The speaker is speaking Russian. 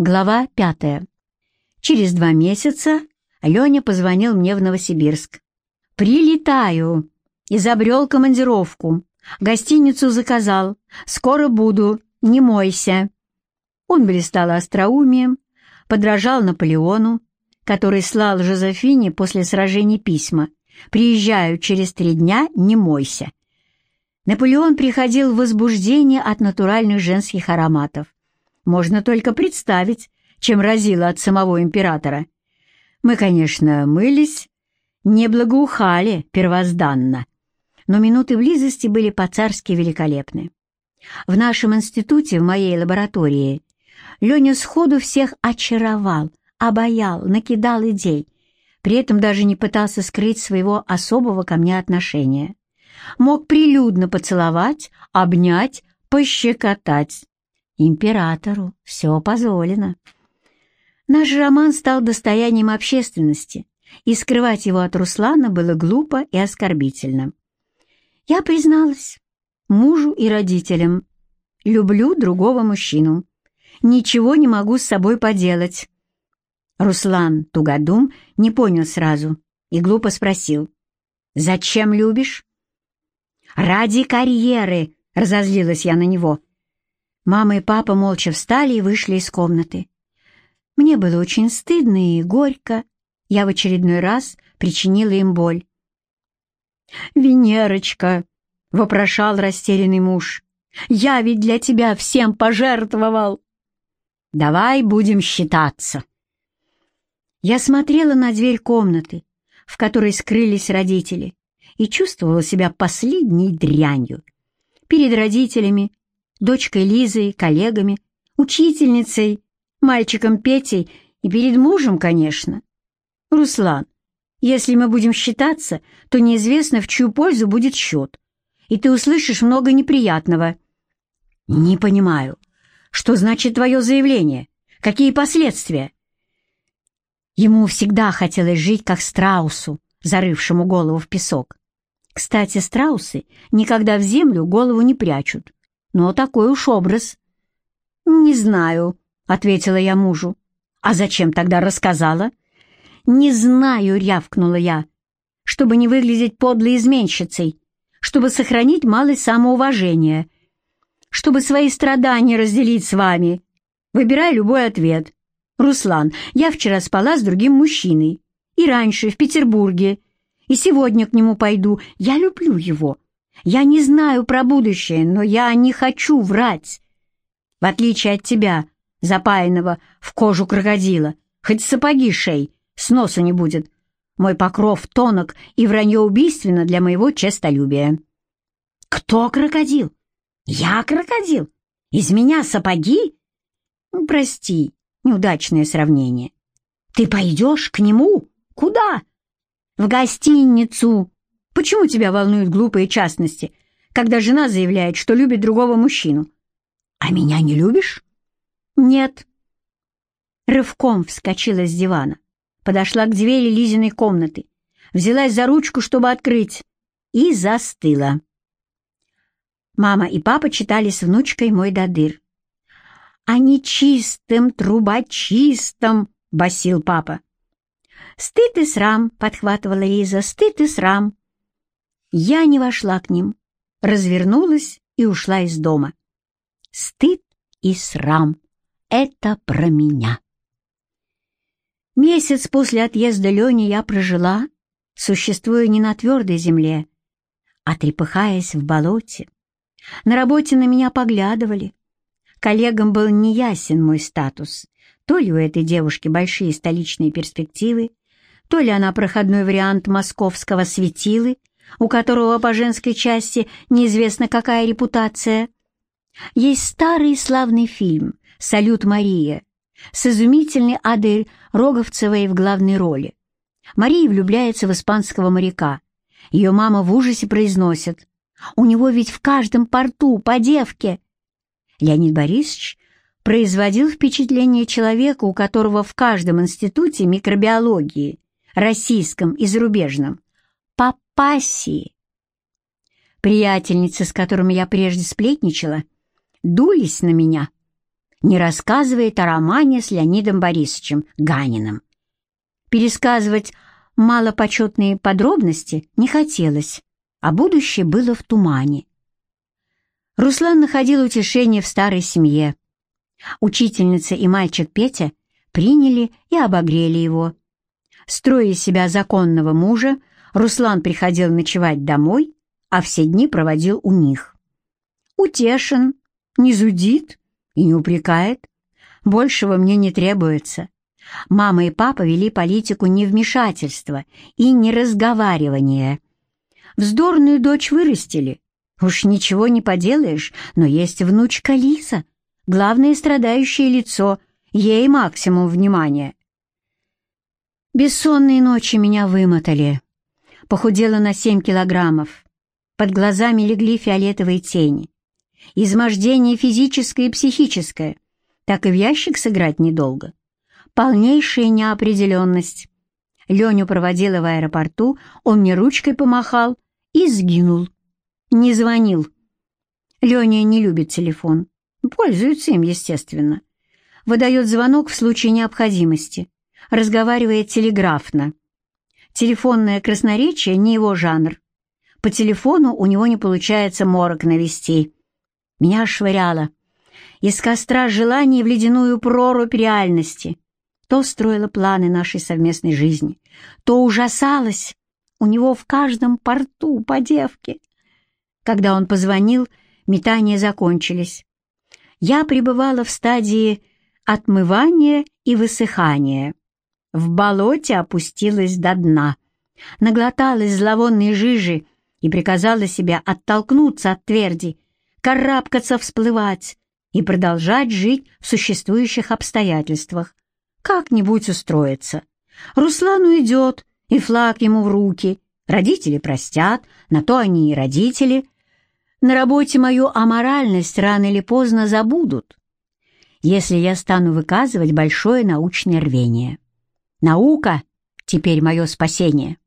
Глава пятая. Через два месяца Леня позвонил мне в Новосибирск. «Прилетаю!» Изобрел командировку. Гостиницу заказал. Скоро буду. Не мойся. Он блистал остроумием, подражал Наполеону, который слал Жозефине после сражений письма. «Приезжаю через три дня, не мойся». Наполеон приходил в возбуждение от натуральных женских ароматов. Можно только представить, чем разило от самого императора. Мы, конечно, мылись, не благоухали первозданно, но минуты близости были по-царски великолепны. В нашем институте, в моей лаборатории, Леня сходу всех очаровал, обаял, накидал идей, при этом даже не пытался скрыть своего особого ко мне отношения. Мог прилюдно поцеловать, обнять, пощекотать. Императору все позволено. Наш роман стал достоянием общественности, и скрывать его от Руслана было глупо и оскорбительно. Я призналась мужу и родителям. Люблю другого мужчину. Ничего не могу с собой поделать. Руслан Тугодум не понял сразу и глупо спросил. «Зачем любишь?» «Ради карьеры!» — разозлилась я на него. Мама и папа молча встали и вышли из комнаты. Мне было очень стыдно и горько. Я в очередной раз причинила им боль. «Венерочка!» — вопрошал растерянный муж. «Я ведь для тебя всем пожертвовал!» «Давай будем считаться!» Я смотрела на дверь комнаты, в которой скрылись родители, и чувствовала себя последней дрянью. Перед родителями, дочкой Лизой, коллегами, учительницей, мальчиком Петей и перед мужем, конечно. Руслан, если мы будем считаться, то неизвестно, в чью пользу будет счет, и ты услышишь много неприятного. Не понимаю, что значит твое заявление? Какие последствия? Ему всегда хотелось жить, как страусу, зарывшему голову в песок. Кстати, страусы никогда в землю голову не прячут, но такой уж образ. «Не знаю», — ответила я мужу. «А зачем тогда рассказала?» «Не знаю», — рявкнула я, чтобы не выглядеть подлой изменщицей, чтобы сохранить малость самоуважения, чтобы свои страдания разделить с вами. Выбирай любой ответ. «Руслан, я вчера спала с другим мужчиной. И раньше, в Петербурге. И сегодня к нему пойду. Я люблю его. Я не знаю про будущее, но я не хочу врать. В отличие от тебя, запаянного в кожу крокодила, хоть сапоги шей, с носу не будет. Мой покров тонок, и вранье убийственно для моего честолюбия. Кто крокодил? Я крокодил? Из меня сапоги? Ну, прости, неудачное сравнение. Ты пойдешь к нему? Куда? В гостиницу. Почему тебя волнуют глупые частности, когда жена заявляет, что любит другого мужчину? А меня не любишь? Нет. Рывком вскочила с дивана подошла к двери Лизиной комнаты, взялась за ручку, чтобы открыть, и застыла. Мама и папа читали с внучкой мой дадыр. «А не чистым, трубочистым!» — басил папа. «Стыд и срам!» — подхватывала Лиза. «Стыд и срам!» Я не вошла к ним, развернулась и ушла из дома. «Стыд и срам — это про меня!» Месяц после отъезда Лени я прожила, существуя не на твердой земле, а трепыхаясь в болоте. На работе на меня поглядывали. Коллегам был неясен мой статус. То ли у этой девушки большие столичные перспективы, то ли она проходной вариант московского светилы, у которого по женской части неизвестно какая репутация. Есть старый славный фильм «Салют Мария», с изумительной Адой Роговцевой в главной роли. Мария влюбляется в испанского моряка. Ее мама в ужасе произносит «У него ведь в каждом порту по девке». Леонид Борисович производил впечатление человека, у которого в каждом институте микробиологии, российском и зарубежном, по пассии. Приятельницы, с которыми я прежде сплетничала, дулись на меня – не рассказывает о романе с Леонидом Борисовичем Ганиным. Пересказывать малопочетные подробности не хотелось, а будущее было в тумане. Руслан находил утешение в старой семье. Учительница и мальчик Петя приняли и обогрели его. Строя себя законного мужа, Руслан приходил ночевать домой, а все дни проводил у них. Утешен, не зудит и не упрекает. Большего мне не требуется. Мама и папа вели политику невмешательства и неразговаривания. Вздорную дочь вырастили. Уж ничего не поделаешь, но есть внучка Лиза, главное страдающее лицо, ей максимум внимания. Бессонные ночи меня вымотали. Похудела на семь килограммов. Под глазами легли фиолетовые тени. Измождение физическое и психическое. Так и в ящик сыграть недолго. Полнейшая неопределенность. Леню проводила в аэропорту, он мне ручкой помахал и сгинул. Не звонил. Леня не любит телефон. Пользуется им, естественно. Выдает звонок в случае необходимости. Разговаривает телеграфно. Телефонное красноречие не его жанр. По телефону у него не получается морок навести. Меня швыряло. Из костра желаний в ледяную прорубь реальности. То строила планы нашей совместной жизни, то ужасалась. У него в каждом порту по девке. Когда он позвонил, метания закончились. Я пребывала в стадии отмывания и высыхания. В болоте опустилась до дна, наглоталась зловонной жижи и приказала себе оттолкнуться от тверди, карабкаться, всплывать и продолжать жить в существующих обстоятельствах. Как-нибудь устроиться. Руслан уйдет, и флаг ему в руки. Родители простят, на то они и родители. На работе мою аморальность рано или поздно забудут, если я стану выказывать большое научное рвение. Наука — теперь мое спасение.